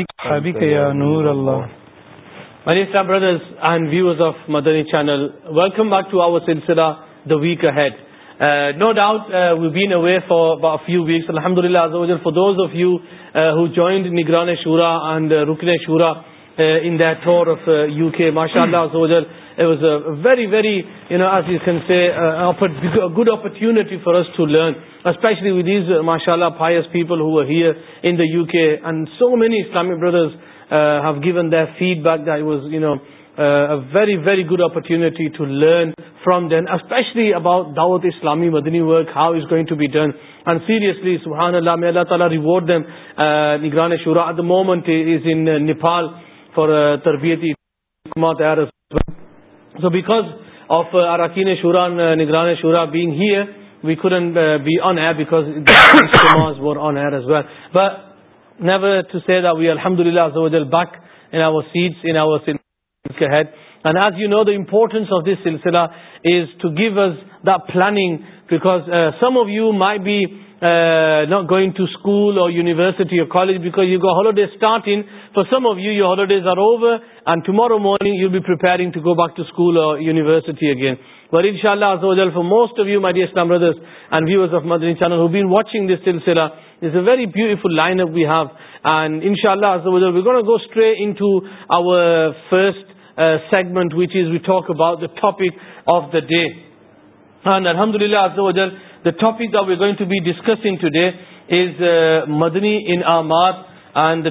شورا رکنے شورا اناشا اللہ very very good opportunity for us to learn ماشاء اللہ here in U K very very good opportunity to learn from then especially about Dawat Islami ودنی work how is going to be done and seriously سہان علامہ اللہ تعالیٰ از اینال تربیتی سو because آفران sure here we couldn't be آنیک to C the we are الحمد للہ said and as you know the importance of this سلسلہ is to give us the planning because some of you my be not going to school or university or college بکازیز in of you your holidays are over and tomorrow morning our topic of the day الحمد اللہ topic to be discuss مدنی انداز and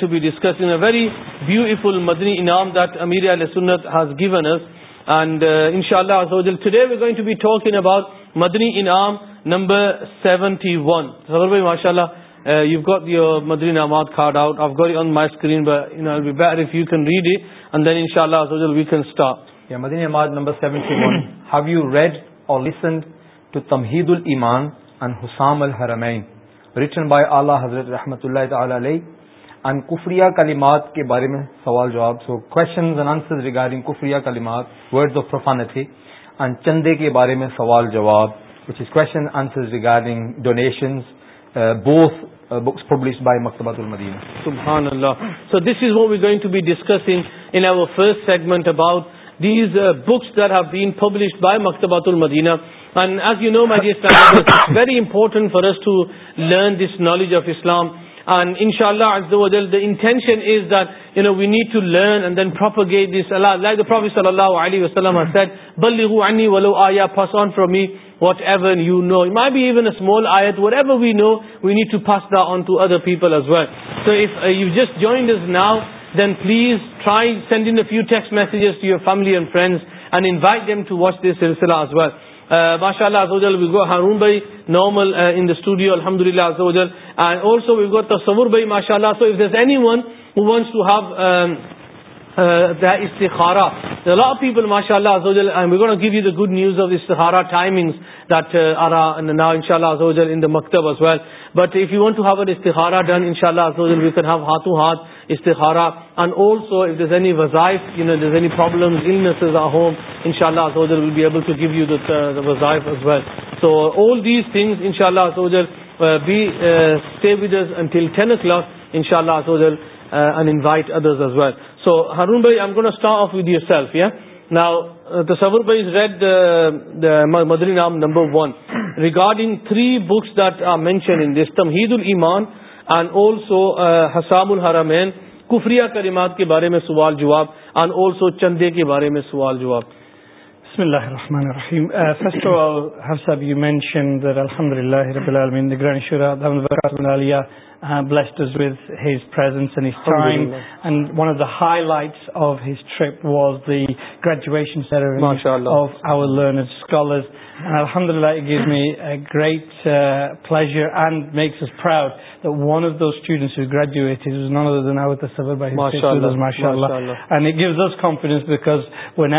to basically Madani انعام that امیر انعام number two Tamheed ul Iman and Husam al Haramain written by Ala Hazrat رحمۃ اللہ تعالی علیہ ان کفریہ کلمات کے بارے میں سوال جواب so questions and answers regarding کفریہ کلمات ورڈز آف پروفانٹی ان چندے کے بارے میں سوال جواب which is question answers regarding donations both about these publish by مختبات ان شاء اللہ from me whatever you know my be emailed to first list join then please try send in few ٹیکسائٹ الحمد للہ سون بھائی نام number and also Husam al Haramain کفری کلمات کے بارے میں سوال جواب اینڈ آلسو چندے کے بارے میں سوال جواب بسم الرحمن الحمد للہ بلسٹ ویز پرسٹرانگ one of the highlights of his trip was the graduation of our لرنڈس الحمد للہ gives me گرائیٹس makes per student gives this confidence بکازم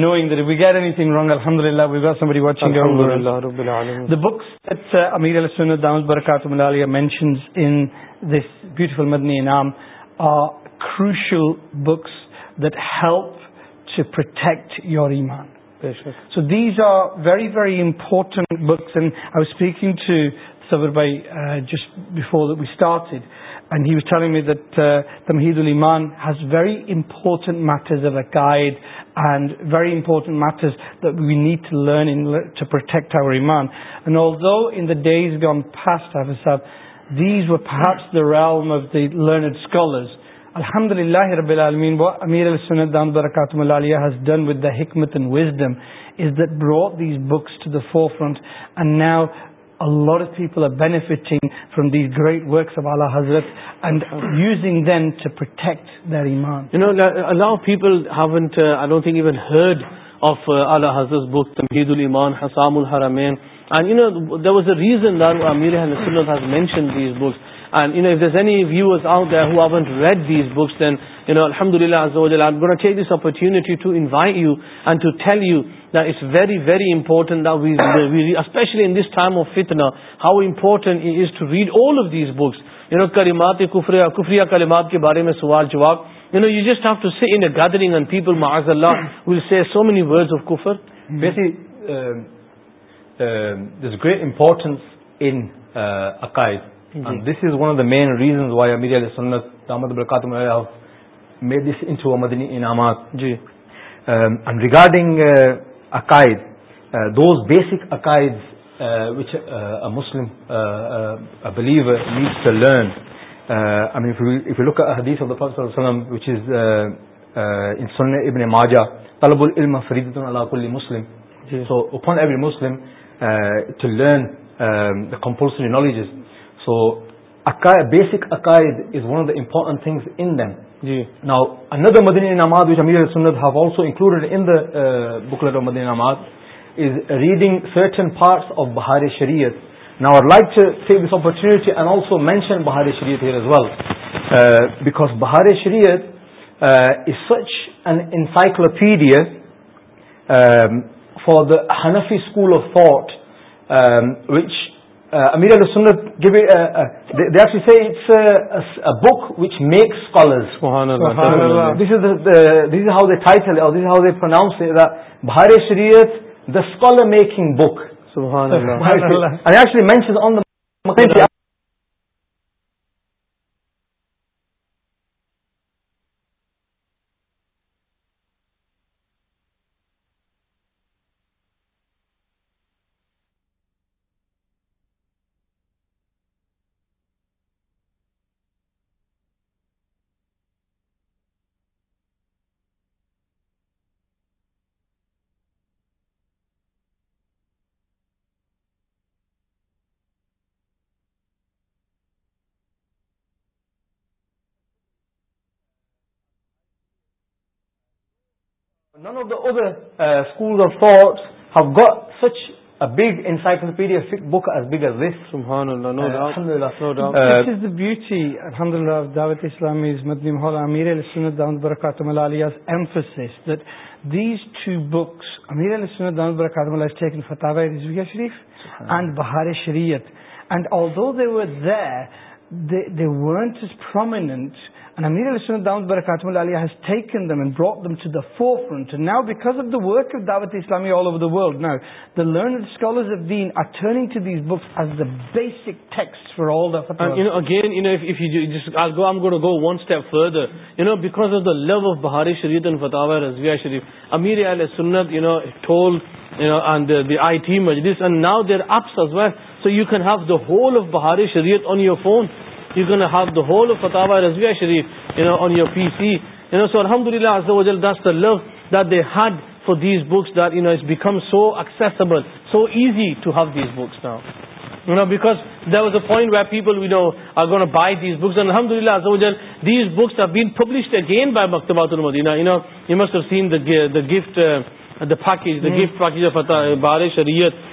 نو گر ایگ ریسنگ امیر علیہ دام البرکاتہ mentions in this beautiful Madani nominal books دلپ to protect your ایمان so these are very very important books I was speaking to سبر by just before we start and یہ تمہید المان has very important matters avoid and very important matters we need learn to protect our ایمان and also in day set these الحمد اللہ ربی العلم done with the حکمت books for front and new a lot of people are benefiting from these great works of Allah Hazrat and using them to protect their iman. You know, a lot of people haven't, uh, I don't think even heard of uh, Allah Hazrat's book, Tamheedul Iman, Hasamul Haramain. And you know, there was a reason that Amir al-Sunnah has mentioned these books. And you know, if there's any viewers out there who haven't read these books, then you know, Alhamdulillah, I'm going to take this opportunity to invite you and to tell you re ویریٹن how important بکری کے بارے میں عقائد those uh, basic عقائد which Muslim needs to learn حدیث which از سن ابن ماجا طلب العلم Farid Muslim so upon every Muslim to learn compulsory knowledges so basic اقائد is one of the important things اندیم انکلوڈیڈ انٹر نعماد is reading search and parts of Bahar Shariat نا لائف اپارچونٹیشن بہار شریعت well back Bahar Shariat is such and encyclopedia for the Hanafi school of the امیر this is how دل how they فرناؤ say Bahar Shariat the scholar making book means on the بیوی الحمد للہ دعوید اسلامی شریف and Bahar Shariat and also they was print love of Bahar Shariat شریف امیر of Bahar Shariat on you phone you can have the whole of Fatawa Rizvia شریف you know on your P C you know so الحمد للہ عز و جل this the love that they had for these books that you know it's become so accessible so easy to have these books now you know, because there was a point where people, you know, are going to buy these books. And alhamdulillah, azawajal, these books have been published again by Maktabatul Madinah. You know, you must have seen the, the gift, uh, the package, the mm. gift package of Bahar-e-Shariyat.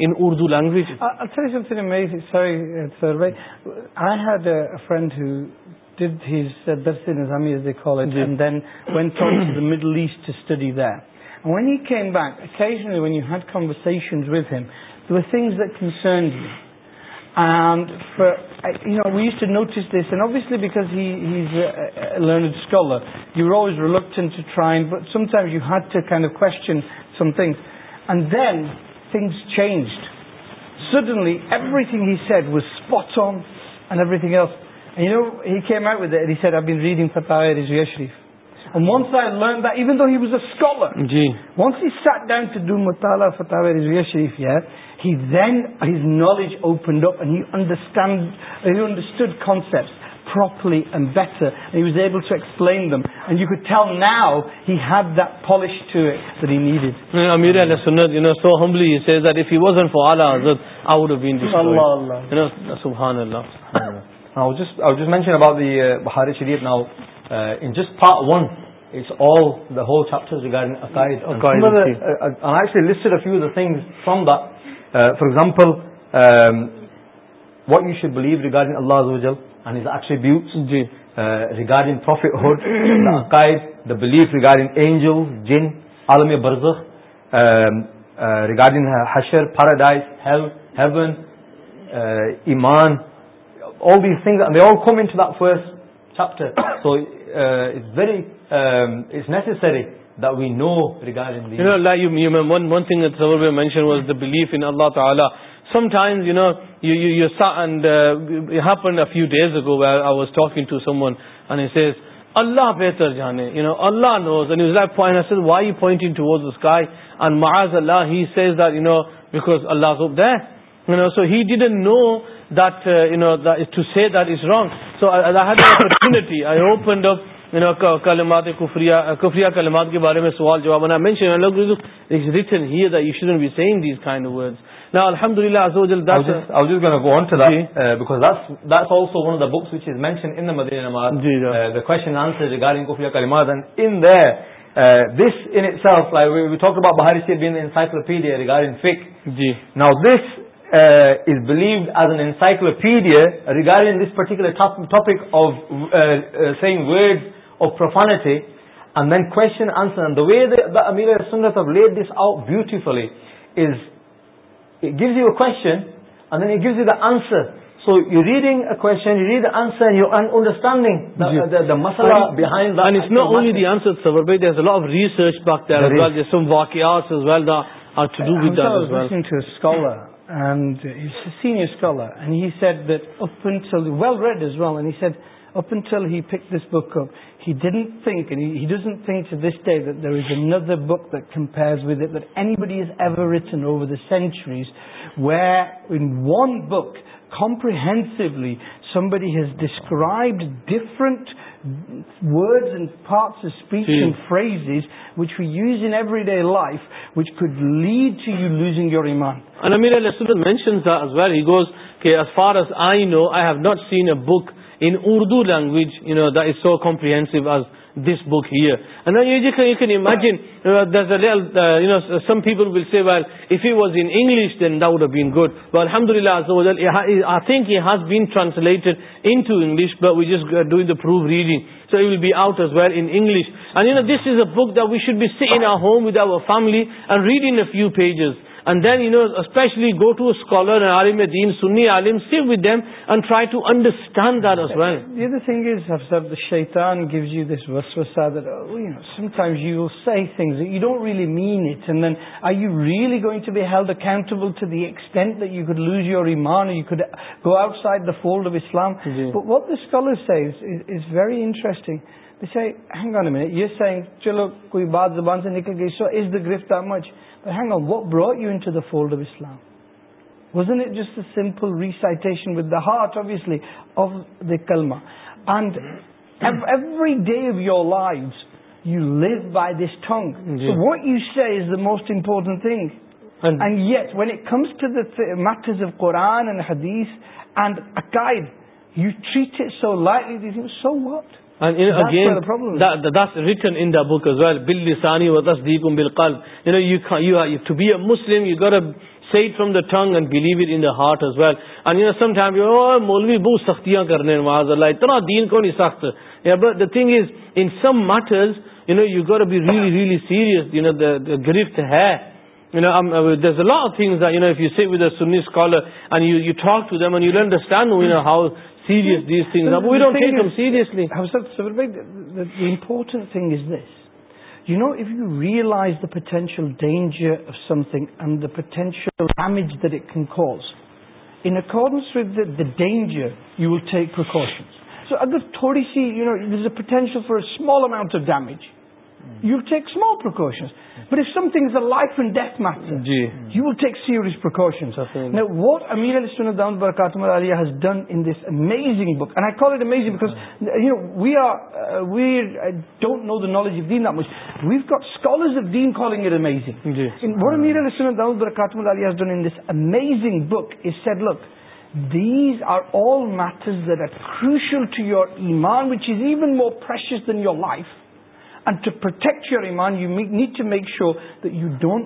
Urdu language I had a friend when the middle then had ویتز was to notice دسلی because learned scholar you rows ریلچن to try you had ٹائن a question some things and then changed suddenly everything heat one everything reading شریف یار he knowledge open do انڈرسٹینڈر from the for example what you should believe regarding اللہ regarding belief regarding اینجو جین regarding so ویریز necessary اللہ تعالیٰ you, you, you saw and uh, it happened a few days ago where I was talking to someone and he says, Allah better jane, you know, Allah knows. And he was like, point. I said, why are you pointing towards the sky? And ma'azallah, he says that, you know, because Allah's up there. You know, so he didn't know that, uh, you know, that to say that is wrong. So I, I had the opportunity, I opened up, you know, kalimat kufriya kalimat ke baare mein sawal jawab. And I mentioned, it's written here that you shouldn't be saying these kind of words. الحمد للہ regard ناپیڈی regarding topic of پر گز you a gives you the answer so you reading a question you read answer you understanding this book Nadar book wait ایبی is ever over the centuries way one one book comprehensively somebody's described different would and fast speech and phrases which you use in life which could lead to you losing your ایمان good for as I know I have not seen a book so comprehensive الحمد اللہ translate pro reading so well be out book we should be C Om with آؤ ا family read in few pages فولرز very interesting چلو کوئی بات زبان سے نکل گئی سو از دا گریفتار much But hang on, what brought you into the fold of Islam? Wasn't it just a simple recitation with the heart, obviously, of the kalma? And every day of your lives, you live by this tongue. Yeah. So what you say is the most important thing. And yet, when it comes to the matters of Quran and Hadith and Aqaid, you treat it so lightly. You think, so what? Tongue and بلیوٹائم مولوی بہت سختیاں کرنے دین کو thing is enters loss thing understand know a house serious these things are, but we don't take them seriously. The important thing is this. You know, if you realize the potential danger of something and the potential damage that it can cause, in accordance with the danger, you will take precautions. So, there's a potential for a small amount of damage. You take small life and death precautions what امیر برکاتم برتم has done this amazing book I call it amaze because don't know the knowledge the much it amazing what امیر دامود has done this amazing book is set look these are all crucial to crucial to your is even more precious then your life. Life make شو ڈیزان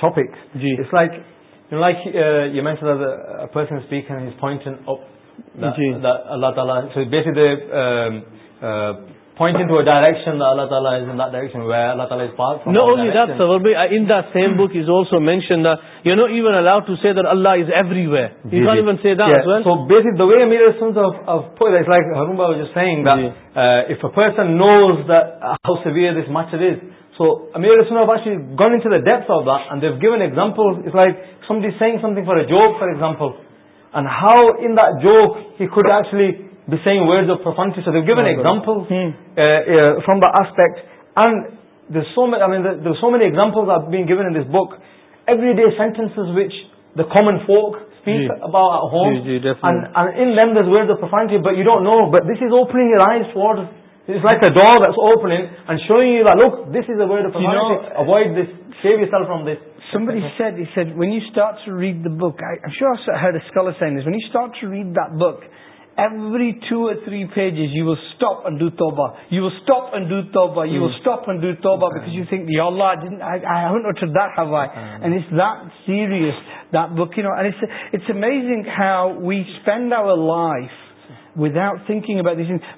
topic جیس لائکن اسپیکنٹ اللہ تعالیٰ اللہ تعالیٰ اللہ تعالیٰ for a joke for example and how انٹ جوکلی from داسپیکٹ so main example book every day sentence ومن folk سپیکٹس know but this open showing from this wait to read آئیزار every two three pages you will stop do ٹوبا you will stop and do ٹوبرس amazing how we spend our life wow thinking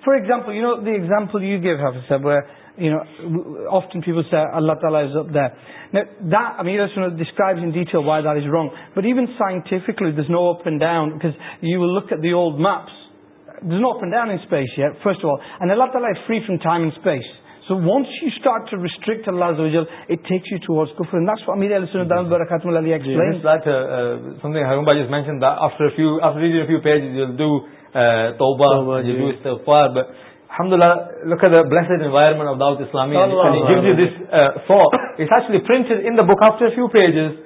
for example you know دل you give notion people اللہ تعالیٰ describe انائی this wrong but even scientifically this no اپن down look دیول میٹ there's no up and down in space yet, first of all. And Allah Ta'ala is free from time and space. So once you start to restrict Allah, it takes you towards kufr. And that's what Amir al Sunnah Dhamma Barakatum Al-Ali explains. Yes, that's uh, uh, something Harumba just mentioned, that after a few, after reading a few pages, you'll do uh, Tawbah, oh, you'll yeah. do Istighfar. But Alhamdulillah, look at the blessed environment of Dawud Islam. And it gives you this uh, thought. It's actually printed in the book after a few pages.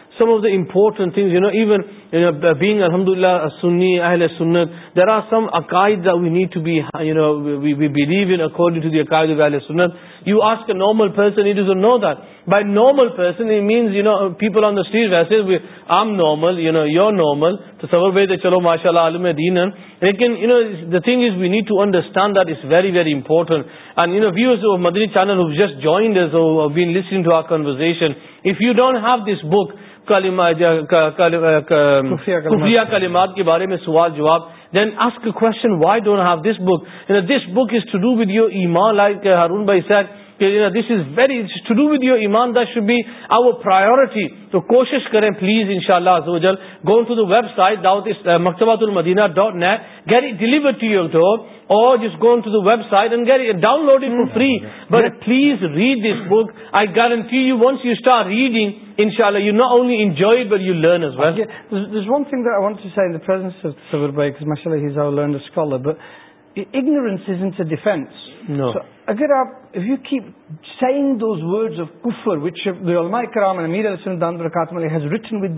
Some of the important things you know even being الحمد للہ سنی اہل سنت there are some عقائد we need to be you know we believe in according to the عقائد of اہل سنت you ask a normal person it is a no that by normal person it means you know people on the street ویسے I am normal you know your normal to Sabir بھائی چلو ماشاء اللہ عالم دین ہے لیکن you know the thing is we need to understand that is very very important and you know views Madani channel who just joined been listening to our conversation if you don't have this book خفیہ کلمات کے بارے میں سوال جواب then ask question why don't have this book this book is to do with your ایمان like Haroon بھائی said کہ this is very to do with your ایمان دا شوڈ بی آور پرایورٹی تو کوشش کریں پلیز ان شاء اللہ جلد go to the web site داؤت مکتبات المدینہ ڈاٹ نیٹ گیری deliver to your door or جس go to the web site and گیری download it free but please read this book I guarantee you want you start reading ان شاء اللہ you not only enjoy but you learn as well one thing I want to sign the presence of سبر by ماشاء اللہ has are learn scholar but اگنورینسینس اگر آپ you cues would offer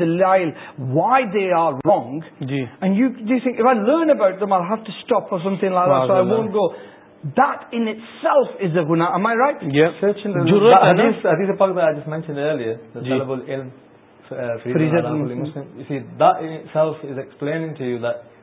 loyal why they are wrong جی and you جی I learn about go دلف اسٹ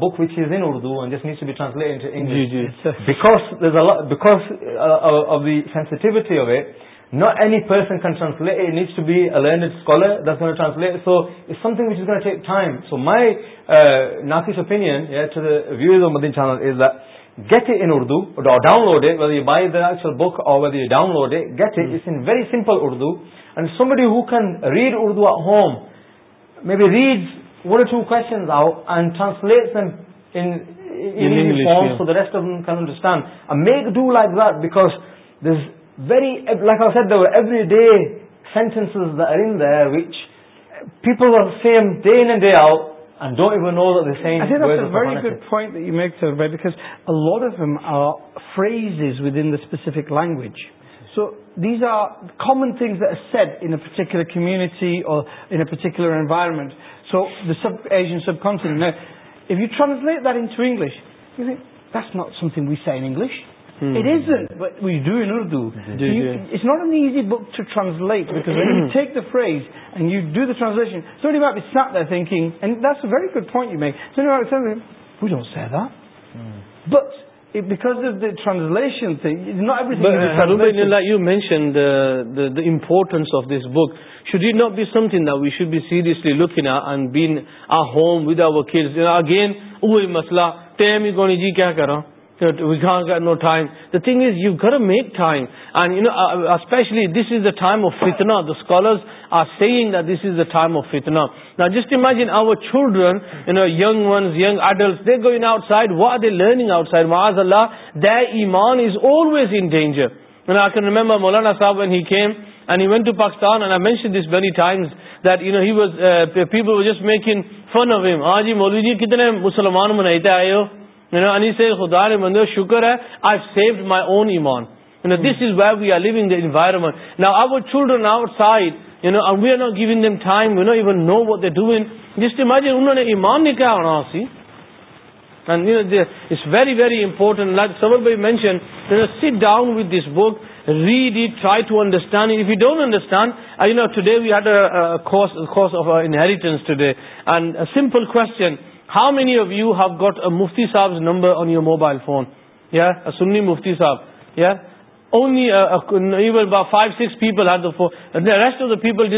book which is اندو needs to be translate percent to be learners something so my نافیس open get Urdu download you buy داچل book download get an very simple Urdu and so میڈی who can read Urdu at home me be read to questions ٹرانسلفرسٹینڈ back very every day sentence people arm day Friesen specific language so these are common تھرٹیکلر committee پرٹیمنٹ so sub as sub کاؤنسلٹ then تھوشن this not something we سیش وسلٹ phrase and you do the translation سونی meat it not the thinking and this very good point but importance of this book should you note be something the we should be seriously look be home without again او مسئلہ Tony جی کیا کرا we know time the thing is you گر make ٹائن and you know especially this is the time of فیتنا the scholars جسڈرنگ کتنے آئے سے خدا نے یو نو وٹ ڈو جس انہوں نے ایمان مان کیا ہونا very important mention with this book read try to understand you don't understand no today and simple question how many of you have got مفتی صاحب number on your mobile phone یا سنی مفتی صاحب یا اونلیور five six people rest of the people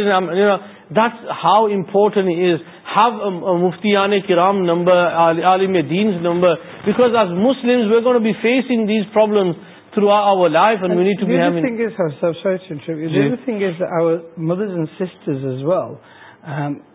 that how important ہو مفتیان کام number عالم دین because Muslim we facing these problem through life sister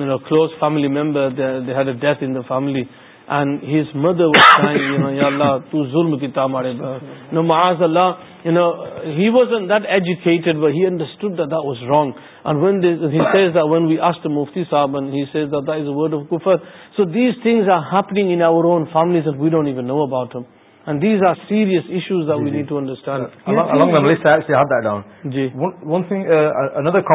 death N the family صاحب so these تھرپنگ نو about these are سیریسینڈر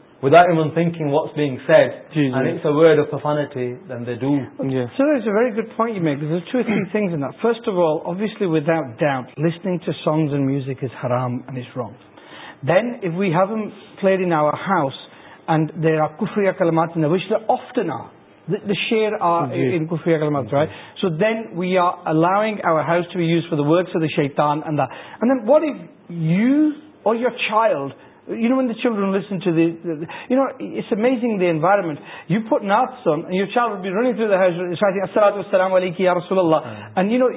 سر گارسٹ آف آلسلیٹ listening to songs and music then F view flood انس اینڈ دیر آر کفری اکلمات then we are allowing over Hare be use for the وڈ شیتان then what our child You know when the children listen to the, the, the you know, it's amazing the environment. You put naths on, and your child would be running through the house, shouting, As-salatu as-salamu alayki ya Rasulullah. Mm. And you know,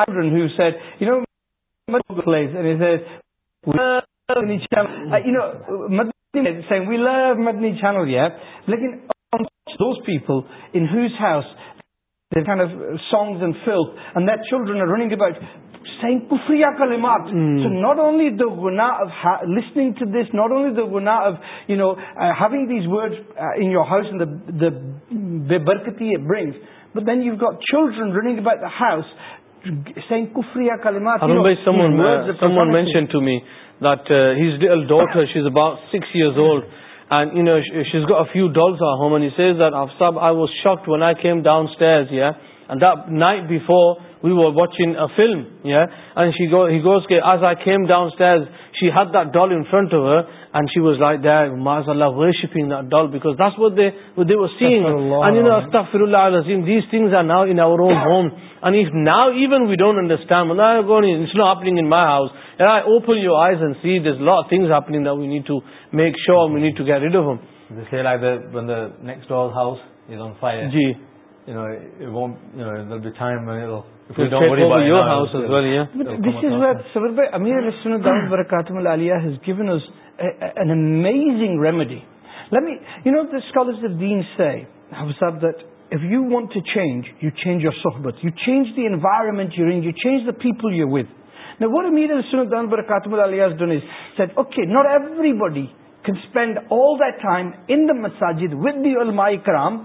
Adrian who said, you know, plays, and he said, we love Madni Channel. Uh, you know, Madni saying, we love Madni Channel, yeah? Looking on those people in whose house not gonna listening to this not only gonna you know has would انس برکتی and in she's go a few dolls I was shock I'm down night before we watching a film down she had دال in front and she was like that, mashallah worshipping that doll because that's what they what they were seeing and you know astaghfirullah alazim these things are now in our own home and if now even we don't understand it's not happening in my house and i open your eyes and see there's a lot of things happening that we need to make sure we need to get rid of them they say like the when the next doll's house is on fire Ji. you know it won't you know there'll be time when it'll This is where Sabir Amir Rasulullah Barakatum Al-Aliyah has given us an amaze ریمیڈیٹ you want to change you change you are سوحبتمنٹ the people not every been spend all the time in مساجد with کرام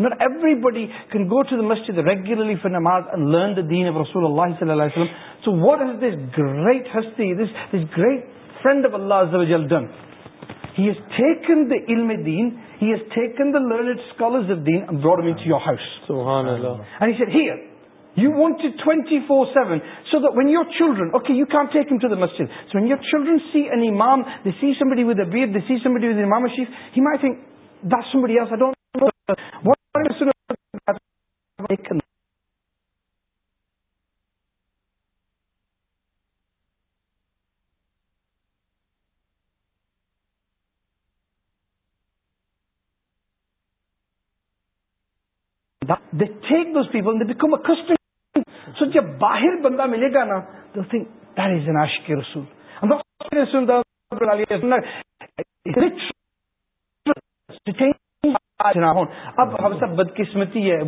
not every been go to the Masjid regularly فرک learn رسول اللہ صلی اللہ وسلم so what is this great ہستی this this great so when your children take you to the مجد so when you children see an ای مام ودی ود مشیف باہر بندہ ملے گا نا تو بدقسمتی ہے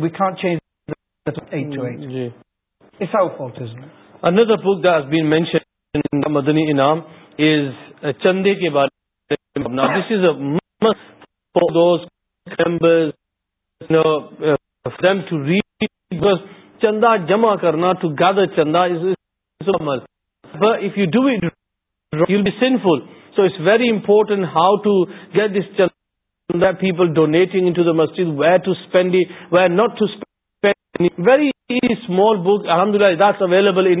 چند جمع کرنا to gather are if you do بی ڈی بی sinful so it's very important how to get this چند people donating Masjid where to spend where not to very small book الحمد للہ this available you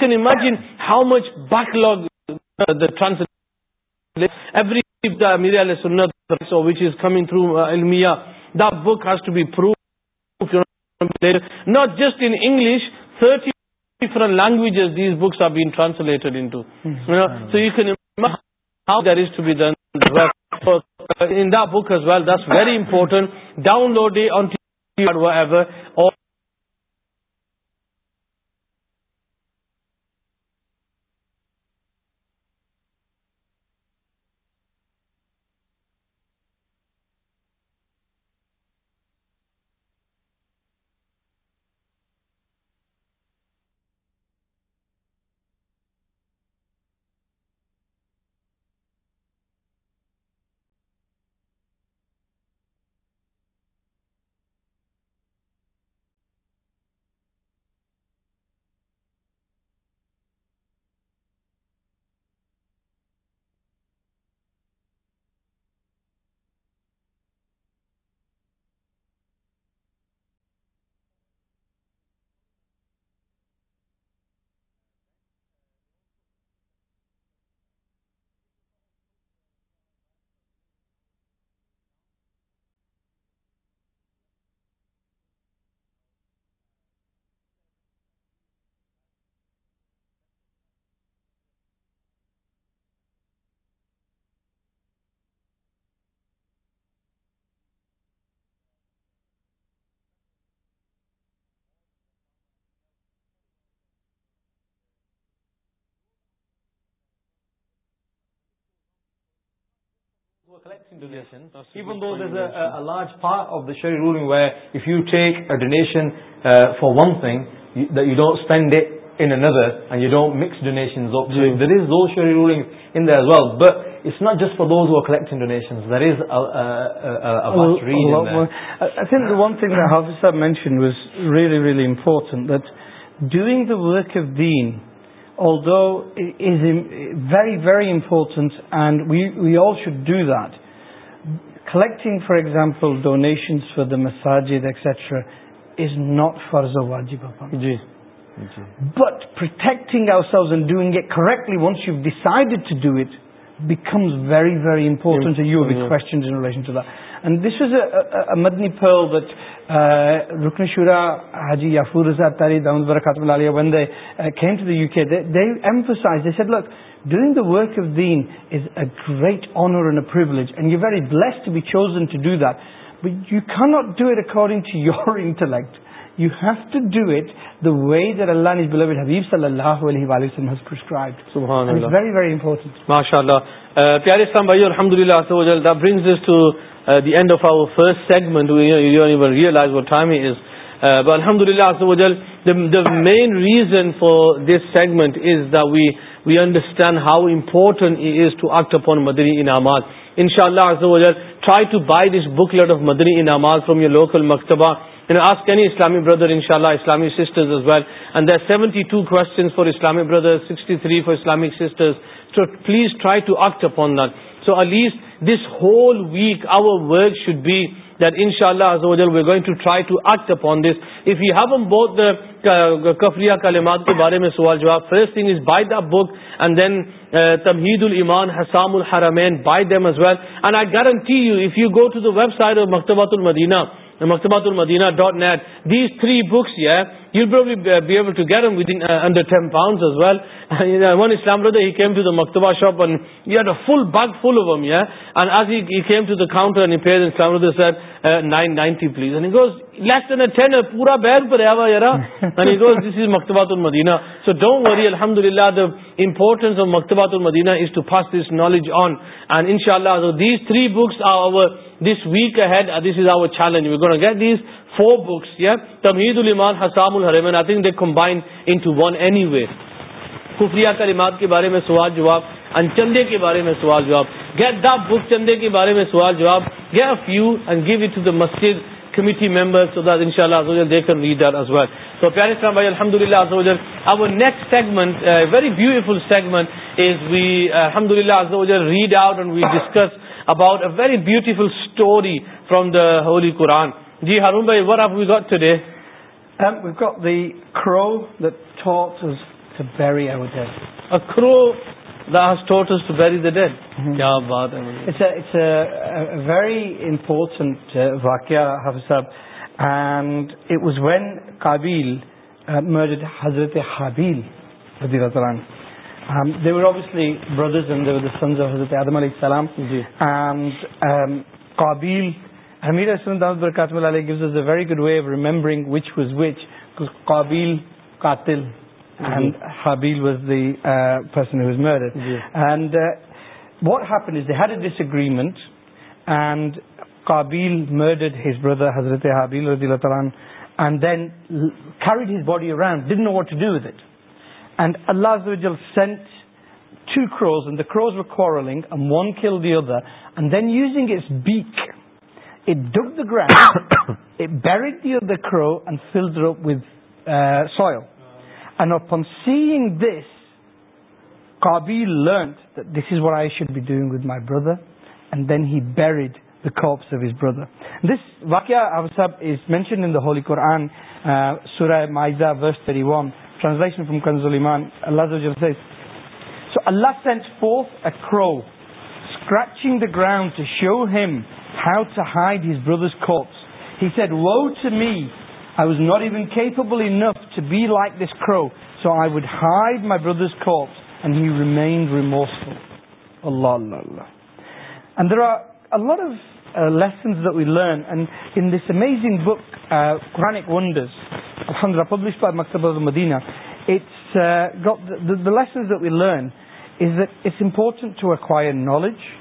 can imagine how much backlog every translate every which is coming through the book has to be pro not just English search different languages these books are be translated how there the book well this very important download large part of the you take donation for one thing you don't اسپینڈرشن there is رولیگ bits not just فاریکٹنکنٹ ڈیورک is very very important and we all should do دلیکٹ for example donation for the مساجیز extra is not for زوا جی پاپا جی بٹ پر تھنگ اوسر doing a correctly wants you decide to do it become very very important you which کو generation to the intellect you have to do it اللہ حبیب صلی اللہ at the end of our فسٹمنٹ الحمد اللہ main reason for this segment understand how important to act upon مدری انعامات ان شاء اللہ try to buy this book لڈ آف مدری انعامات فرام یور لوکل مکتبہ بردر انشاء اللہ Islamic sisters as well and the seventy two question for Islamic Brother sixty three for Islamic sisters so please try to act upon that so at least this whole week work should bat ان شاء اللہ کفری کالمات کے بارے میں سوال جواب فرسطین book and then تمہید المان حسام الحرمین by them is well and I guarantee مختبات المدینا dot net these three books مکتبا shop باغ فلٹراتینس مکتبات فور بکس یا تمید الماعت حسام الحرمنگ کے بارے میں سوال جواب چندے جواب چندے اسلام the Holy Quran جی ہارو بھائی واقعہ حضرت حابی um, حضرت عدم علیہ السلام جیل جی. حمیر اسبرکات very good way of remembering کا ڈس اگریمنٹ بردر حضرت حابیل رضی اللہ تعالیٰ گرانڈ یو داڈ فیل فرام سیگ دس کابی learn this would I should be doing with my brother and then head brother this واکیہز مینشن ہولی کور آن سرزا ٹرانسلیشن فروم اللہ سو اللہ شو ہر ہیو ٹ hide his brothers me I was not even be like this کو so I would hide my brothers and اللہ اللہ اللہ رز listen learns amazing book winds by مکتب الحمدینز the learns important to acquire knowledge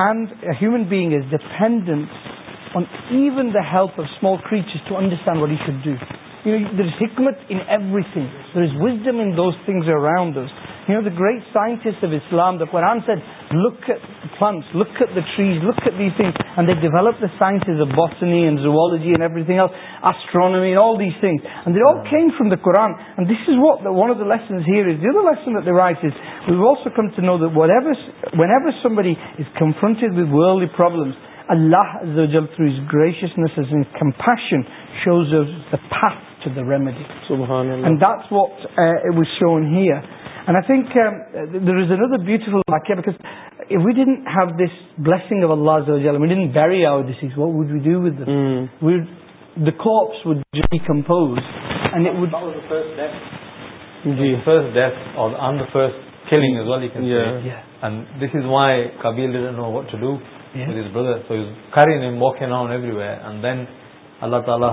And a human being is dependent on even the help of small creatures to understand what he should do. You know, there is hikmat in everything. There is wisdom in those things around us. Great سائنسلام the Quran زوالویگ ایسٹران And I think um, there is another beautiful back because if we didn't have this blessing of Allah and we didn't bury our deceased, what would we do with them? Mm. We'd, the corpse would decompose and it would... That was the first death. The mm -hmm. first death of, and the first killing as well, you can yeah. say. Yeah. And this is why Kabil didn't know what to do yeah. with his brother. So he was carrying him, walking around everywhere. And then Allah Ta'ala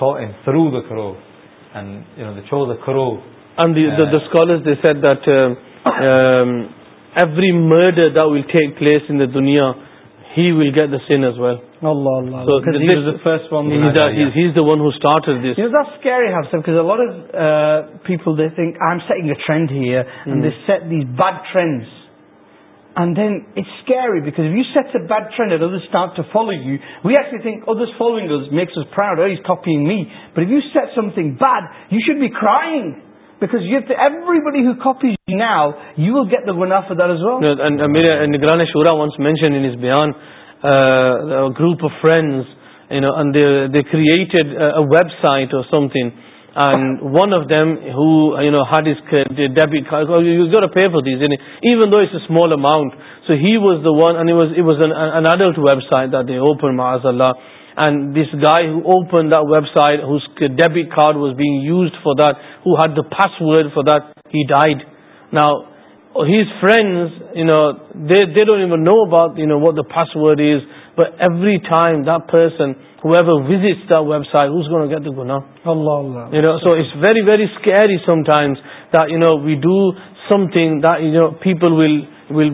taught him through the crow. And you know, they chose the crow. Set دوری mid the well take place دنیا he will get the scene as visit people bad trend following makes تھاک me but you set something bad you should be کاگ group of friends vibes آئیٹ something one of them hit for دیزن دوسال amount so he was the واسڈلٹ vibes آئیں and this guy who open the web site debit card was بیگ use for the first would for دائڈ نا heads they don't know about you know what the first would is every time درسن visit the website you know so very very scary do something دونو people well well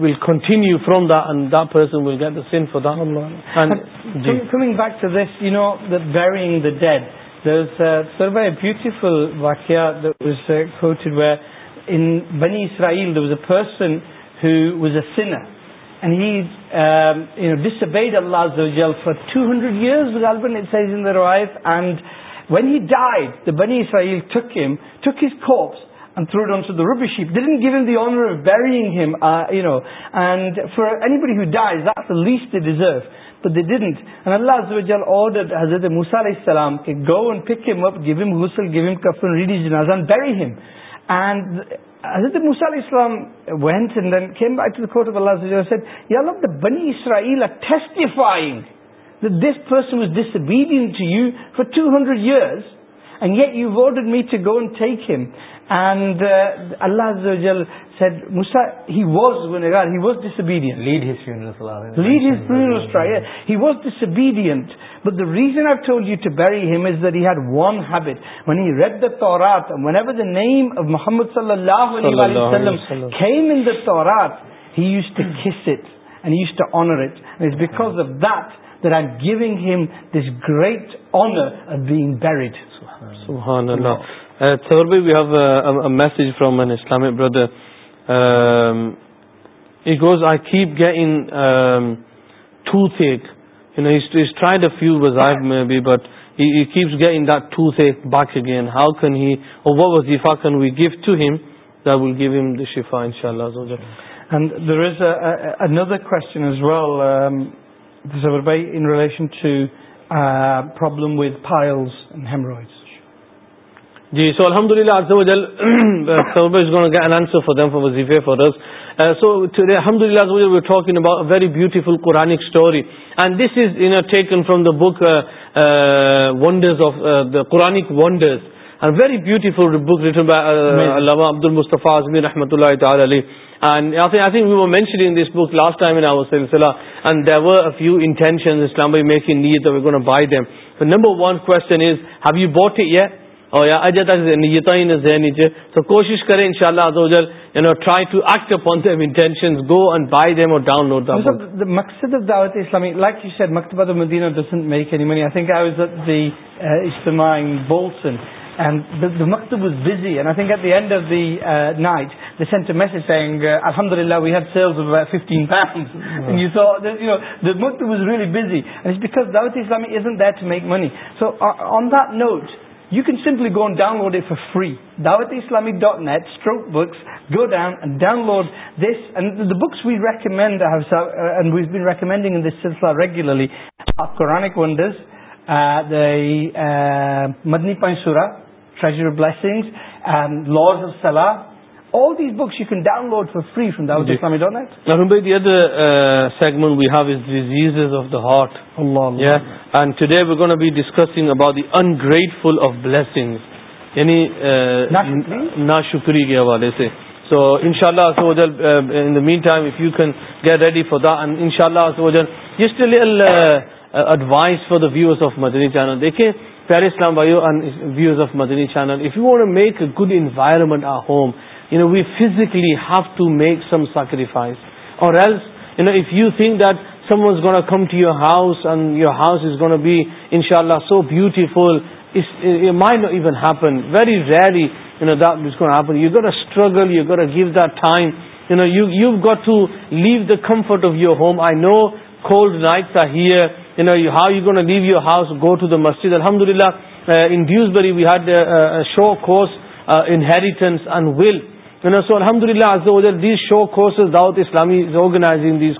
well continue from داسن well for them لوگ واکیہ بنی اسرائیل پسن who ways and two hundred one he بنی اسرائیل and threw it onto the rubbish heap. They didn't give him the honor of burying him, uh, you know. And for anybody who dies, that's the least they deserve. But they didn't. And Allah Azza wa Jal ordered Hazrat Musa salam to go and pick him up, give him ghusl, give him kafan, read his janazah and bury him. And Hazrat Musa salam went and then came back to the court of Allah Azza wa Jal and said, Ya Allah, the Bani Israel are testifying that this person was disobedient to you for 200 years. And yet you've ordered me to go and take him. اللہ one ہیب ریٹ the ٹورات one محمد صلی اللہ because of they M giving him this great honour message from an Islamic brothers I keep get انک to try the few وز آئیٹ may be but keep get انٹ to تھیک back again how can he وزیفا can we give to him will گیوزرشن جی so الحمد للہ آج الحمد للہ very beautiful Quranic story and this is in taken from the book wonders of the Quranic wonders and very beautiful book written by علامہ عبد المصطفیٰ عظمی رحمۃ اللہ تعالی علی And I think, I think we were mentioned in this book last time in our silsila, and there were a few intentions Islam by making need that we're going to buy them. The number one question is, have you bought it yet? اور یا اجے تک یتائن ذہن چ تو کوشش کریں انشاءاللہ عزوجل you know try to act upon them intentions go and buy them اور ڈاؤن لوڈ دیم مقصد دعوت اسلامی لائک یو سیڈ مکتبۃ المدینہ doesn't make any money I think I was at the اجتماع بولسن And the, the maktab was busy, and I think at the end of the uh, night, they sent a message saying, uh, Alhamdulillah, we had sales of about 15 pounds. Yeah. And you saw, that, you know, the maktab was really busy. And it's because dawat Islami isn't there to make money. So uh, on that note, you can simply go download of a free دعوتی Islamic dot نیٹر download ویز بیڈنگ regularly wonders Madani پائن سور treasure blood لار سلام segment view disease of that and today یعنی نا شکری کے حوالے سے سو ان شاء اللہ گیٹ ریڈی فار دا ان شاء اللہ جس advise for the views of Madani channel دیکھیں پیرس views of Madani channel make a good environment a home you know we physically have to make some sacrifice or come to your house and your house is gonna be ان شاء اللہ so beautiful my no even happen very rarely you know this گوپن you got a struggle you got give the time you know you you go to leave the comfort of your home I know کھولڈ نائک the ہئر leave you house go to the مسجد الحمد للہ and شوسنس and well so الحمد للہ شو courses آرگنائزنگز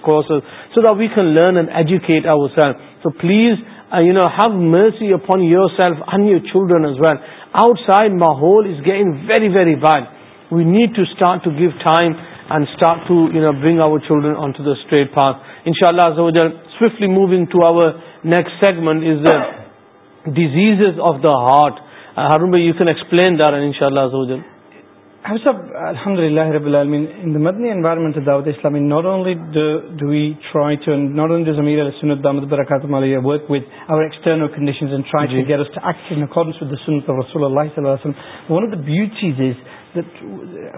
so that we can learn and educate our self so please you know have مرز یو افران your self in your children as well outside ماحول very very bad we need to start to give time and to you know bring our children on to the street فارک ان شاء اللہ moving to over next segment is the disease of the heart you can explain الحمد اللہ رب الدنی دعوت اسلامی not only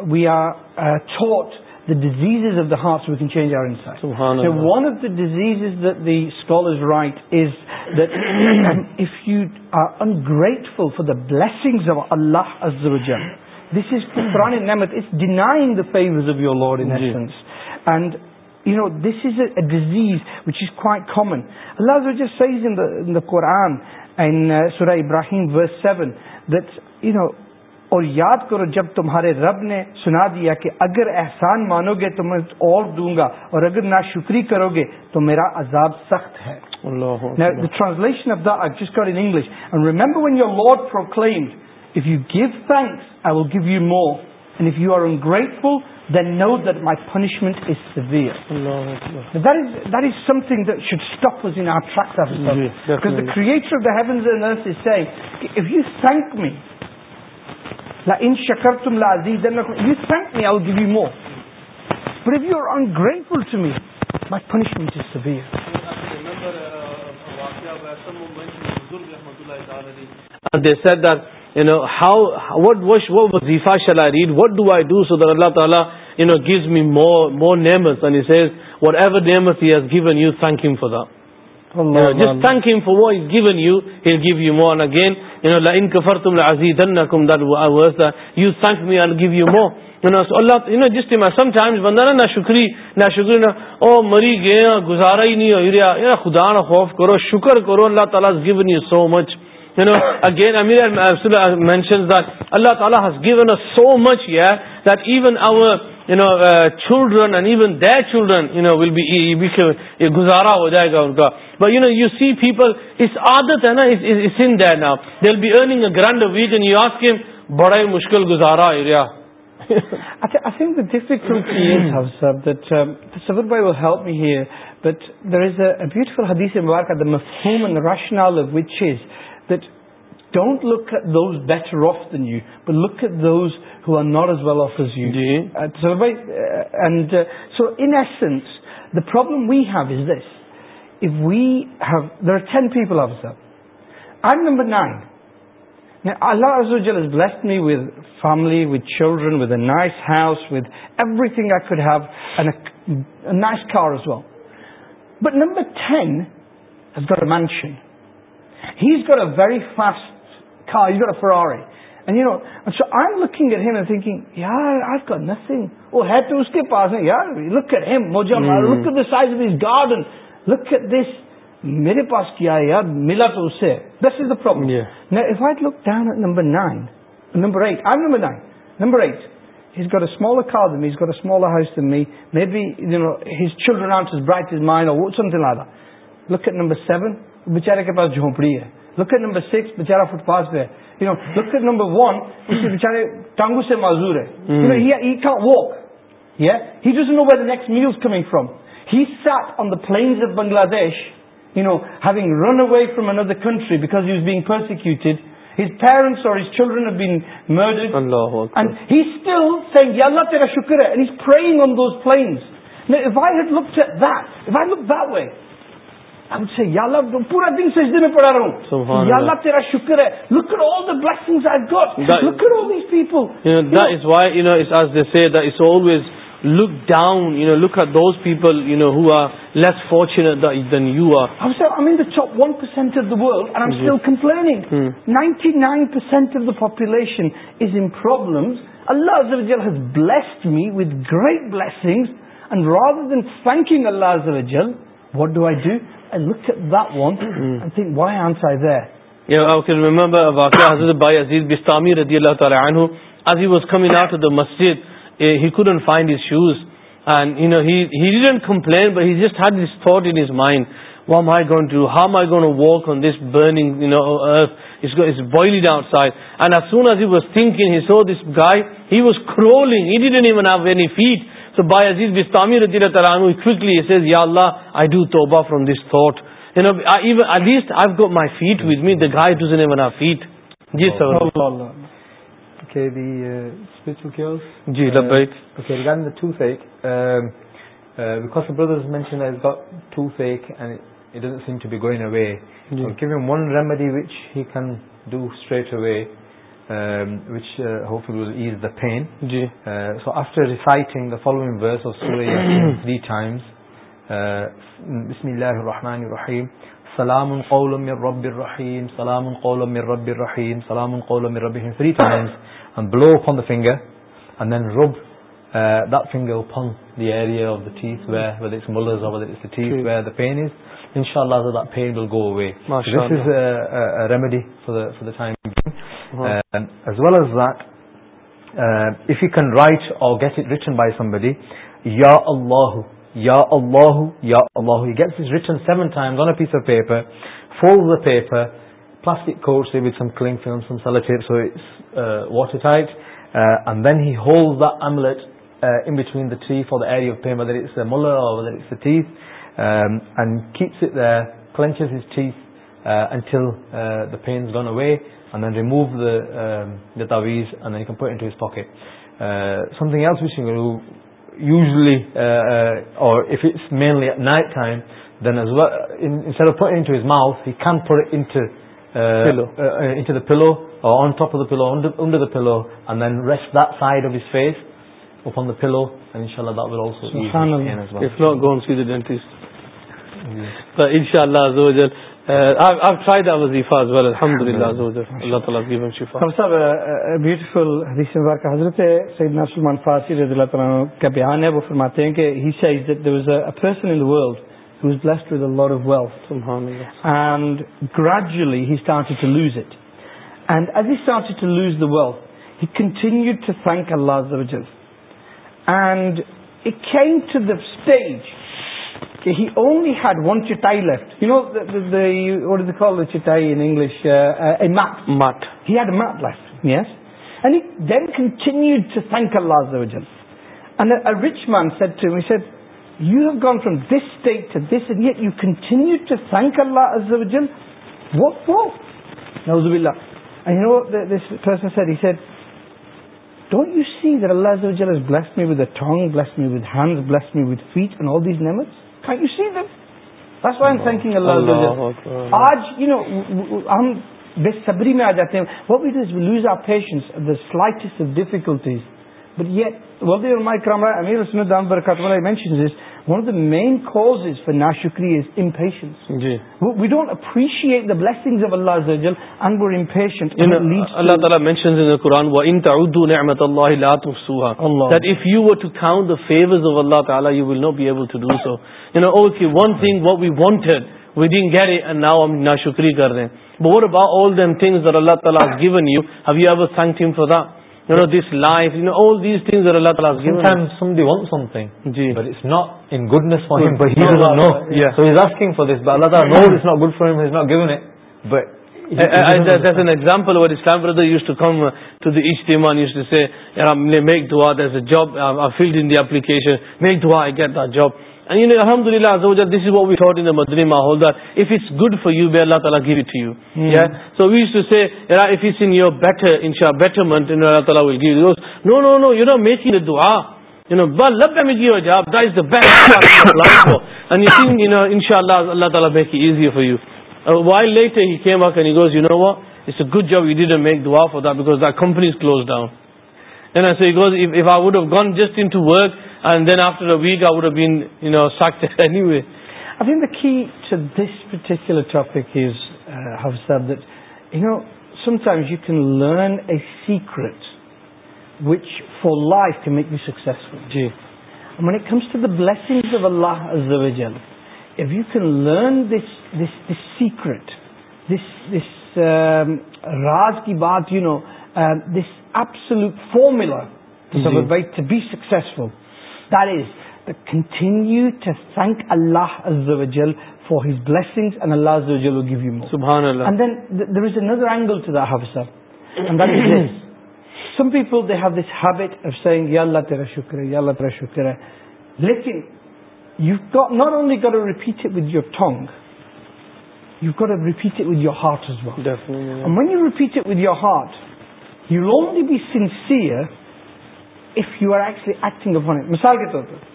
we are you are in grateful for the blessing of Allah this is uh, denying which verse Allah the Quran Ibrahim seven یاد کرو جب تمہارے رب نے سنا دیا کہ اگر احسان مانو گے تو میں اور دوں گا اور اگر نہ کرو گے تو میرا عذاب سخت ہے translation when your lord proclaimed if you give thanks I will give you more and if you are in grateful then know thy punishment is where dirt is something should stop thank you thank me شکر I will give you more if you are ungrateful to me my punishment is where خدا کرو اللہ تعالیٰ اللہ تعالیٰ بڑا ہی مشکل new but look at this are not so N a sense the problem we have is this view درن people of and number nine اللہ جل is bless me with family with children ودس house with everything I could have nice وا but number mention very fasting میرے پاس کیا بےچارے کے پاس جھونپڑی ہے لکڑ نمبر سکس بےچارا فٹ پاس پہ ہے لکڑ نمبر ون اس کے بےچارے ٹانگو سے معذور ہے Yeah, he doesn't know where the next meal is coming from. He sat on the plains of Bangladesh, you know, having run away from another country because he was being persecuted. His parents or his children have been murdered. Allah and he's still saying, Ya Allah, tera shukr hai. And he's praying on those plains. Now, if I had looked at that, if I looked that way, پورا دن سڑا رہا شکر ہے جل و حزیز بست رزی اللہ تعالیٰ مسجد has chosen compliance thought in his mind وم I گونٹ how my گونٹ work on this bring boiled outside and I soon as was thing so this guy he was کلولیگن ویری فیٹ سو بائی ازیز بستاز from this thought at least me the guy which who is the pain جی so after reciting the following verse of سور three times بسم اللہ الرحمن الرحیم سلام قول من رب الرحیم سلام قول من رب الرحیم سلام قول من رب الرحیم three times and blow upon the finger and then rub uh, that finger upon the area of the teeth where whether it's molars or whether it's the teeth okay. where the pain is inshallah that pain will go away so this is a, a, a remedy for the, for the time being by summit between the way some though یوژلیٹ night then rest دائڈ of اسٹاء اللہ حدیث مبارک حضرت رضی اللہ تعالیٰ کا بیان ہے وہ فرماتے ہیں کہ he only want to tie life دینی set to sir you have گم فروم دس اسٹس یو کین چینیڈ ٹ سائن لاجل ووز ڈونٹ یو سی دلہ bless me with bless me with hands bless me with fat and all these name is آج you know ہم بے صبری میں آ جاتے ہیں وف it orphans ڈیفیکلٹیزنس one of the main cause for نا شکری is impatience we don't appreciate the blessings of اللہ عز وجل اینڈ وی امپیشنٹ اللہ تعالی mentions in the Quran wa in ta'uddu ni'mat Allah la tuhsuha that if you were to count the favors of Allah ta'ala you will not be able to do so you know okay one thing what we wanted we didn't get it and now I'm nashukri kar rahe but what about all them things that Allah ta'ala has given you have you ever thanked him for that اللہ تعالیٰ job فیلڈیشن job And you know, Alhamdulillah, Azawajal, this is what we taught in the Madri Mahal, that if it's good for you, may Allah Ta'ala give it to you. Mm. Yeah? So we used to say, yeah, if it's in your better, inshallah, betterment, then Allah Ta'ala will give you. those. no, no, no, you're not making a dua. You know, but let me give you a job. That is the best part you life. for. And you think, you know, inshallah, Allah Ta'ala make it easier for you. A while later, he came back and he goes, you know what? It's a good job you didn't make dua for that because that company is closed down. And I say, he goes, if, if I would have gone just into work, secret which for لا make be successful جیسا secret this this راز کی بات you know this helps be successful لیکن only with your tongue you کرو repeat with your heart when you repeat with your heart you روملی be sincere مثال کے طور پر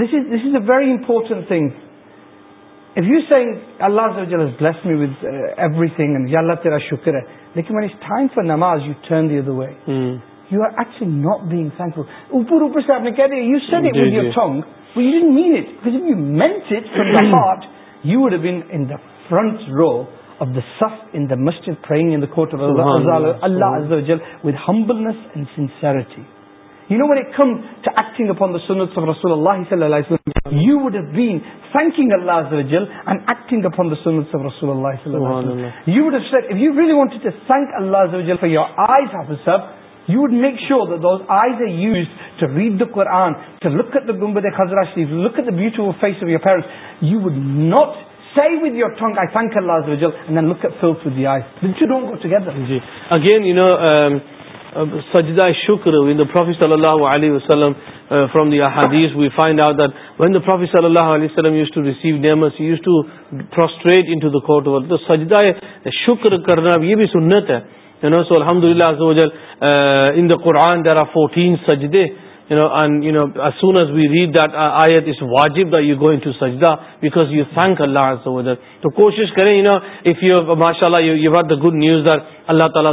this this is a very important اللہ جل is bless me with everything یا اللہ ترا شکر ہے لیکن نماز you turn you arch not being اوپر سے آپ نے کہہ دیا would been in front row of the سف انگ داٹل اللہ humbleness and sincerity You know when it comes to acting upon the sunnahs of Rasulullah You would have been thanking Allah and acting upon the sunnahs of Rasulullah You would have said, if you really wanted to thank Allah for your eyes, Hafizab You would make sure that those eyes are used to read the Quran To look at the Gumbad Khazra Shreef, look at the beautiful face of your parents You would not say with your tongue, I thank Allah and then look at filth with the eyes The two don't go together Again, you know... Um سجدا شکر when the Prophet اللہ علیہ وسلم from this we find out that when the پرویس اللہ علیہ کرنا یہ بھی سنت سو الحمد للہ کو گڈ نیوز دار اللہ تعالیٰ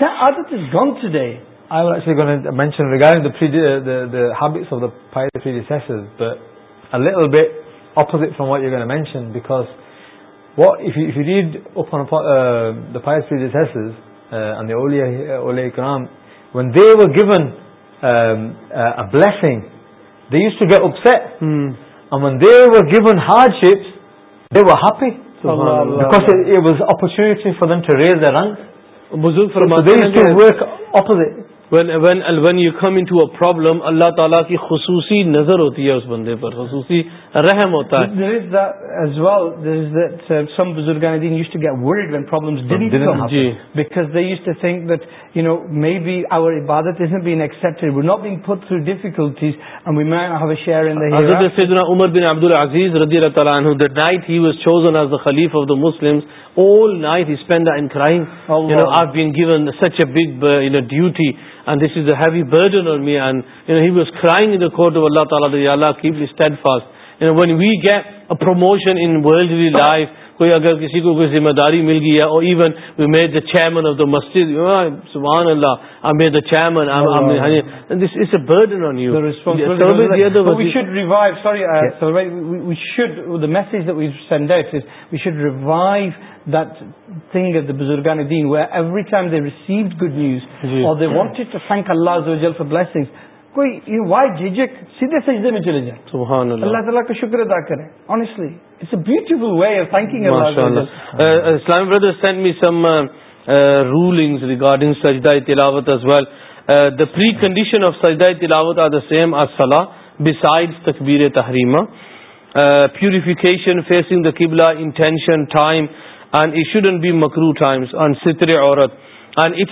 ونور گن بل یوز ٹو گیٹ اوبس ون دے گی بزرگ فرماتے اللہ تعالیٰ کی خصوصی نظر ہوتی ہے اس بندے پر خصوصی رحم ہوتا ہے خلیف uh, of the Muslims duties اووی برڈنڈ اللہ تعالیٰ کوئی اگر کسی کو کوئی ذمہ داری مل گئی ہے even we made the chairman of the مسجد سبحان اللہ I made the the chairman this is is a burden on you we we we we should should should sorry message that send out that thing at the Deen where every time they they received good news or wanted to thank Allah for blessings کوئی وائی سیدھے سجدے میں چلے جائیں سبحان اللہ اللہ تعالیٰ کا شکر ادا کریں honestly it's a beautiful way of اسلام سینڈ می سم ریگارڈنگ سجدہ تلاوت پری کنڈیشن تحریم پیوریفیکیشنگ قبلا انٹینشن بی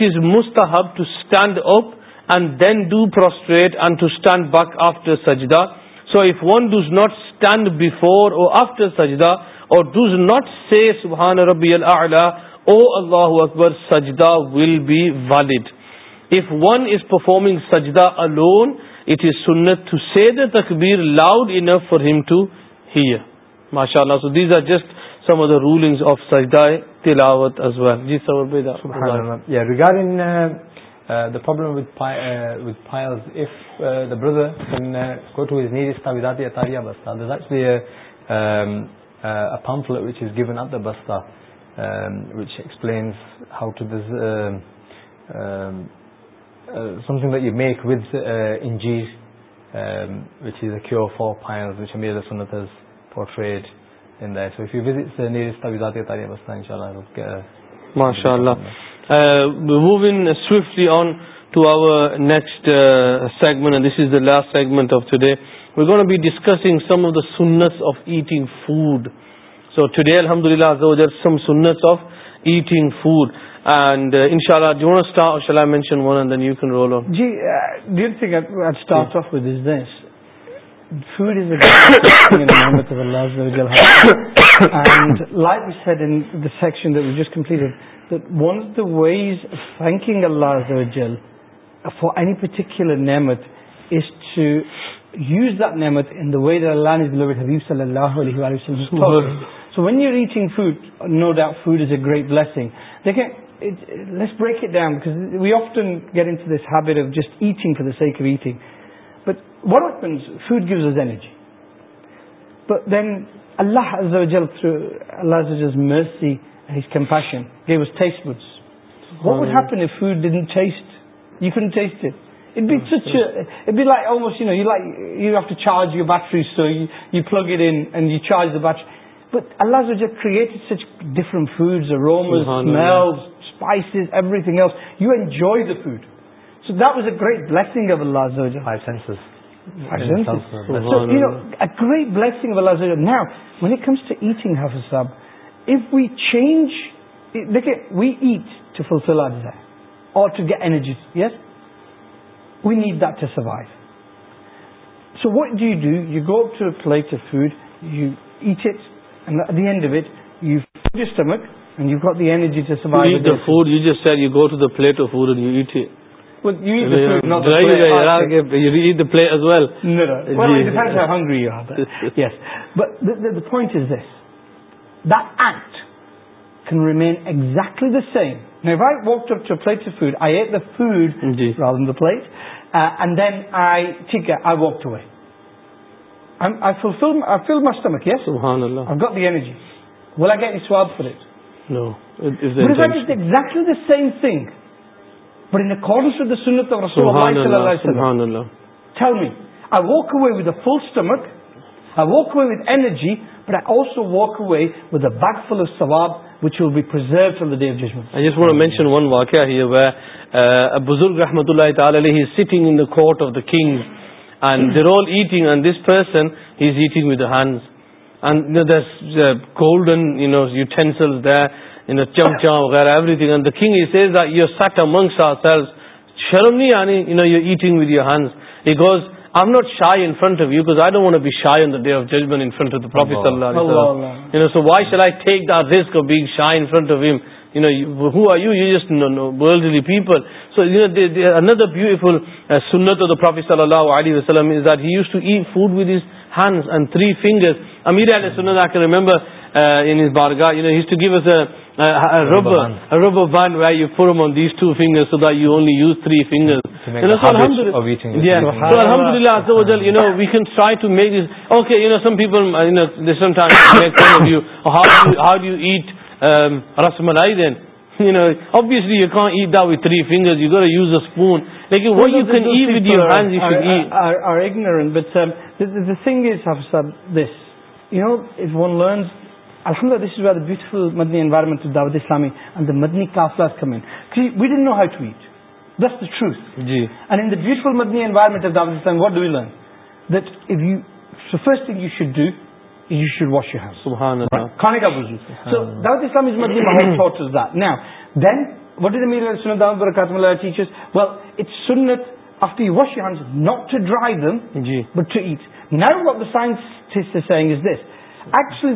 از مستحب to stand up and then do prostrate and to stand back after سجدہ so if one does not stand before or after سجدہ or dose not سے سبحان ربی او اللہ اکبر سجدہ will be valid if one is performing سجدہ alone it is سنت ٹو سی دا تقبیر loud enough for him to hear ماشاء اللہ so these are just some of the ruling of سجدا تلاوت ازبر بستا یو میک ود انجیز ویچ از فور فائلس ماشاء اللہ on to over next segment segment of today we gonna be discuss food so today ونزی اللہ جل فار ایل یوز دہمت so when you reaching feed no doubt food a great بیکنس بٹ وٹ واٹ پنس food گیوزرجی but then feed so that was a great blessing so what you go to light you H at the and which you feed you got you eat پیل yes but point that کی food fit and then I ٹھیک ہے I walk to Y film yes یا the same thing بزرگ رحمت اللہ تعالیٰ kings and the role person has eating with گولڈنسل یو نو وغیرہ everything and the king is says the you set amongst are سیلز شرم نہیں آنی you know you eating with your hands because I'm not shy in front of you because I don't want to be shy on the day of judgment in front of the Prophet Allah. Allah. Allah. You know, so why should I take that risk of being shy in front of him? You know, you, who are you? You're just you know, worldly people. So, you know, they, they, another beautiful uh, sunnah of the Prophet Sallallahu Alaihi Wasallam is that he used to eat food with his hands and three fingers. Amir Ali Sunnah, I can remember uh, in his bargah, you know, he used to give us a... رب رو forum on this two finger الحمد للہ how that رسم I three finger use a مدنی دعوت اسلامی what ڈوٹس red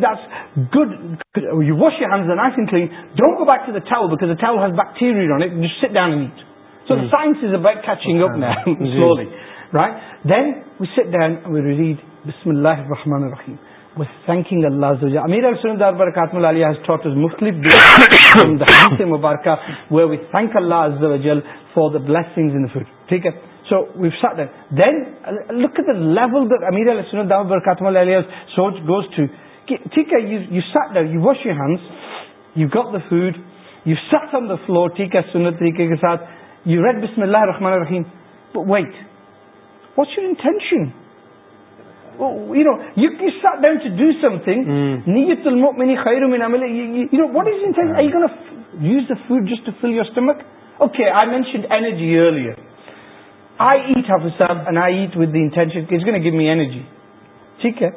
بسم اللہ for the ٹھیک ہے so we've shot that then look the level امیرا لے بھرما سوچ گوشت the food you sit on the floor طریقے کے ساتھ یو ریڈ بسم اللہ رحمٰن الحمد لم پو wait واٹسم thing what was the food to fill you stomach okay I mention energy earlier I eat Hafiz Saab and I eat with the intention, it's going to give me energy. Chika,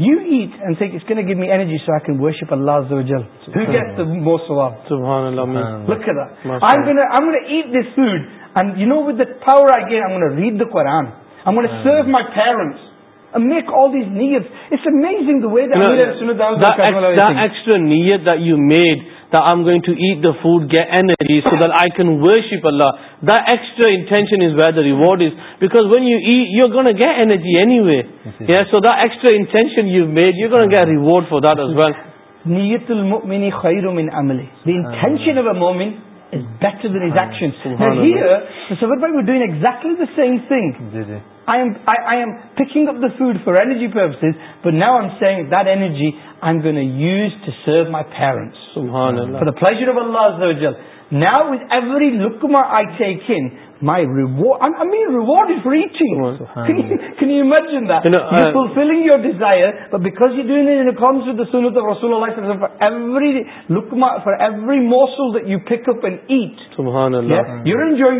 you eat and think it's going to give me energy so I can worship Allah Azza wa Jal. Who gets the most salam? Subhanallah. Man. Look at that. I'm going, to, I'm going to eat this food and you know with the power I get, I'm going to read the Quran. I'm going to serve my parents. And make all these niyats. It's amazing the way that... No, that, that, that extra niyat that you made, food get انجی so I اللہ داسٹرڈ when you gun get any way extra feed for انجی put now am saving the energy I am gain a نا لک ما آئی مائی ریوڈنگ دور desire because ڈوسو life every look for every most you pick upped at you done جو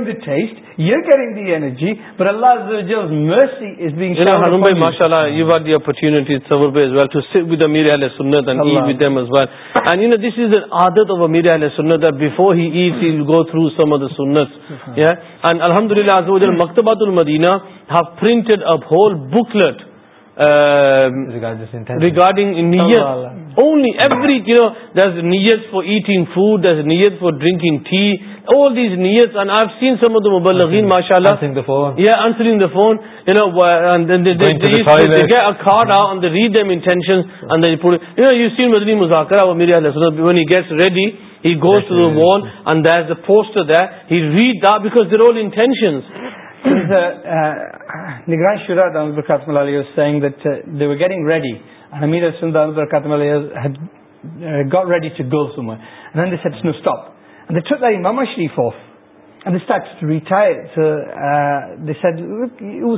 مکتباد مدینہ whole book late regarding نیت نیت only every you know for eating food this نیت for drinking ممن شریف نیکسٹ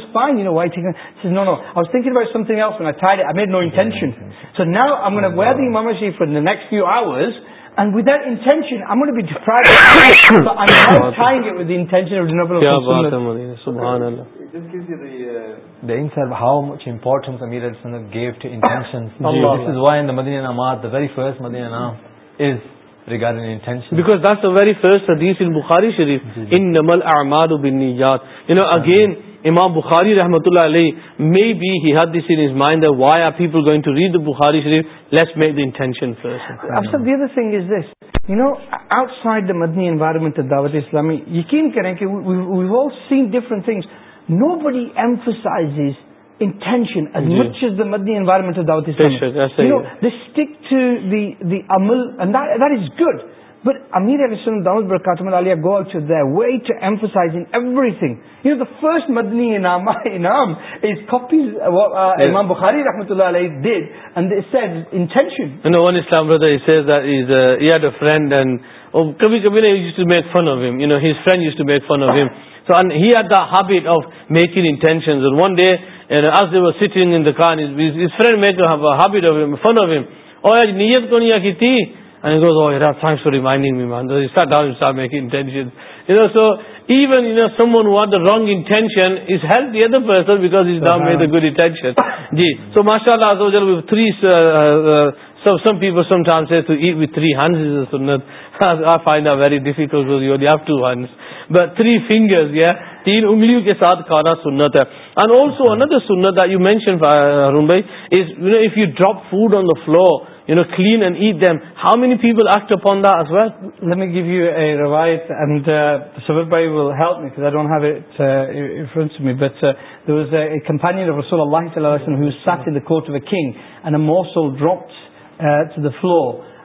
فیوز اینڈ وداؤٹ اگین امام بخاری رحمتہ اللہ علیہ می be head mind why are people going to read the Bukhari Sharif let make the intention دعوت اسلامی یقین کریں کہ نو بڑیز انشن بخاری سوڈ ہیٹ آف میک انشن جی سو ماشاء اللہ تھری فنگرز یا تین انگلیوں کے ساتھ کھانا سنت ہے اینڈ آلسو اندر سنت یو مینشن ارون بھائی is you know if you drop food on the floor you know, clean and eat them. How many people act upon that as well? Let me give you a riwayat, and uh, Sabirbai will help me because I don't have it uh, in front of me. But uh, there was a, a companion of Rasulullah who sat in the court of a king, and a morsel dropped uh, to the floor.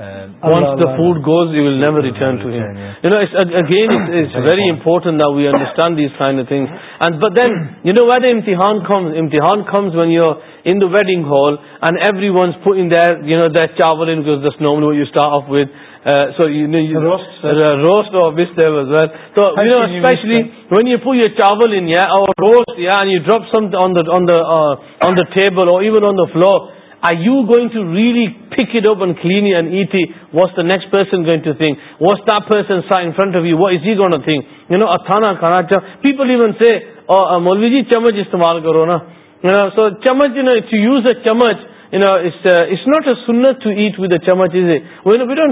Food goes you well نیورن to you know against very important we understand these finals but then you know when امتحان comes امتحان comes when you in the wedding hall and every once نو داول no no you start off ویت sorry روسٹل when you پو you چاول روز drop some on the table on the floor you going to really فکن what's next pressing talk what's think you know a تھانا people مولوی جی چمچ استعمال کرو نا چمچ you use a chamach nothing to eat و چمچ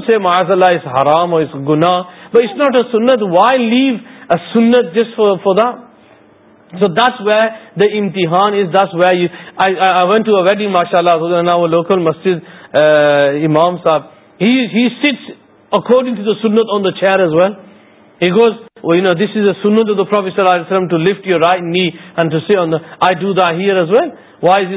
سی ماس اللہ گناس نوٹنت why leave a four the this where the امتحان از دس ویئر ویڈنگ مارشاء اللہ مسجد امام صاحب according to the the chair is well goes is a right نی and I do the hair is when wise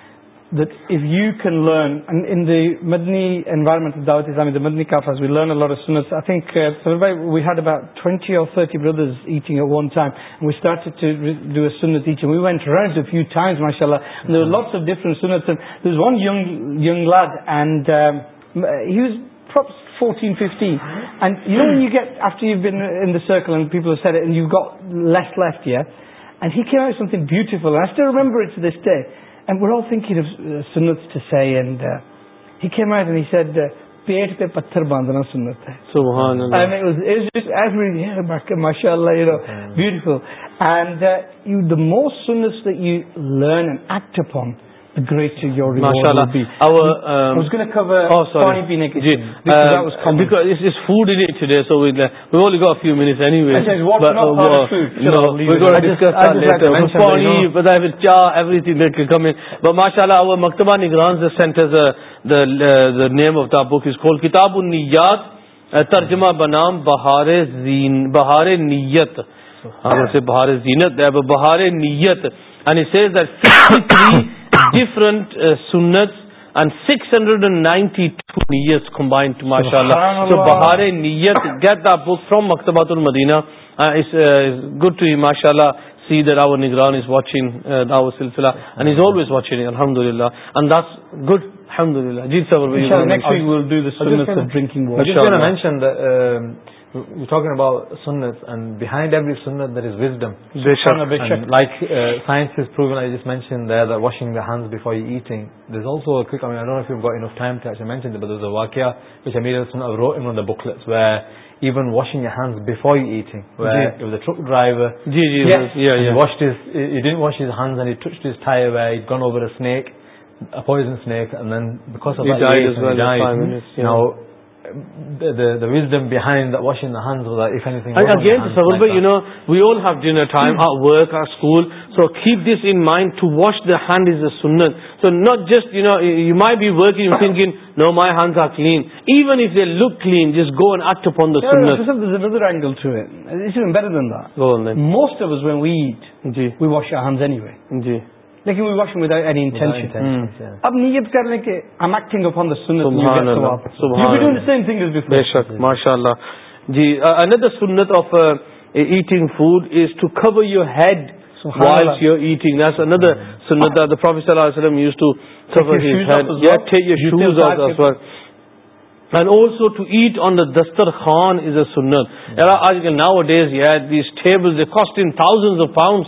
ن لرنڈنیوائرمنٹ fourteen people بسٹ remember شاید پیٹ پہ پتھر باندھنا سنت ہے موسٹ گریٹ چیز ماشاء اللہ ماشاء اللہ مکتبہ بک استاب الات ترجمہ بنام بہار بہار نیت ہم سے بہار زینت بہار نیت مختبات مدینہ گڈ ٹو ایم سی داؤ نگر الحمد للہ انداز گڈ الحمد اللہ جی سرشن we're talking about sunnahs and behind every sunnah there is wisdom like uh, science has proven I just mentioned there that washing the hands before you eating there's also a quick I mean I don't know if you've got enough time to actually mention it but there's a waqia which Amir al-Sunnah wrote in one of the booklets where even washing your hands before you eating where yeah. it was a truck driver yeah, yeah, yes, yeah, yeah. he washed his he didn't wash his hands and he touched his tire where he'd gone over a snake a poison snake and then because of he that died he, as well he died five minutes, you know, know washing you know we all have work or school so keep this in mind to wash the hand is a سنر so not just you know you my be work you can gain no my hands on the look clean just go N to پونسل most of this جی واشنی جی لیکن we wash with any intention اب نیت کر لیں کہ acting upon the سنت سبحان اللہ سیم تھنگ بیفور ماشاءاللہ جی if eating food to your head علیہ وسلم use to nowadays, yeah, these tables, they cost in thousands of pounds.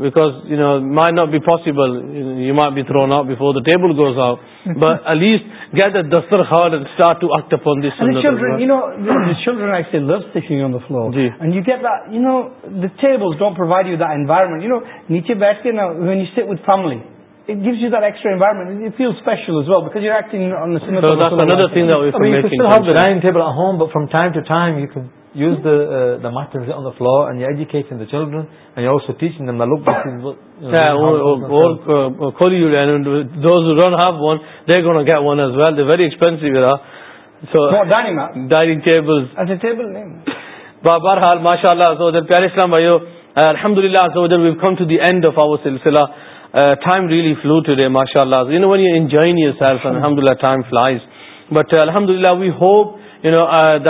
Because you know may not be possible through نا before the ٹھل but at least گیٹرنٹ you the moment you know نیچے بیٹھ کے use the uh, the mat and sit on the floor and you're educating the children and you're also teaching them that look this is what yeah know, or, or, or uh, call you and those who don't have one they're going to get one as well they're very expensive you know so no, dining mat dining tables as a table name بہرحال ماشاء اللہ عزوجل پیارے اسلام بھائیو الحمد للہ عزوجل we've come to the end of our سلسلہ time really flew today ماشاء اللہ انجوائن یور سیلف الحمد للہ ٹائم فلائز بٹ الحمد للہ we hope get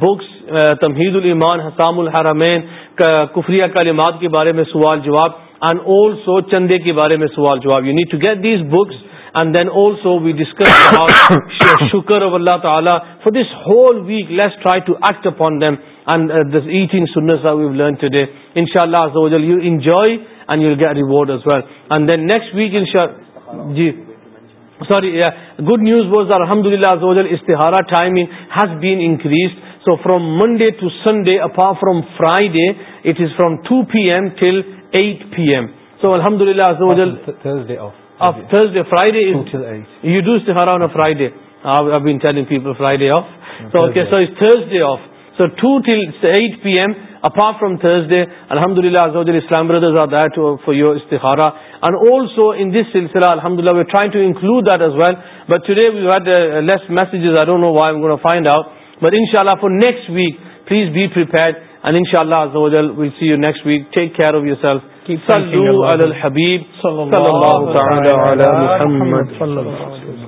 books Tamheed المان حسام الحرمین کفریہ کارماد کے بارے میں سوال جواب اینڈ اولسو چندے کے بارے میں سوال جواب you need to get these books then also we discuss شکر و اللہ تعالیٰ for this whole week let try to act upon them جی ساری گڈ نیوز الحمد للہ اشتہار سر to till eight P M apart from Thursday الحمد للہ فار یور اشتخارہ اینڈ آلسو ان دس سلسلہ فائنڈ آؤٹ بٹ ان شاء اللہ for next week please be prepared ان شاء اللہ سی you next week take care of your سیلفیب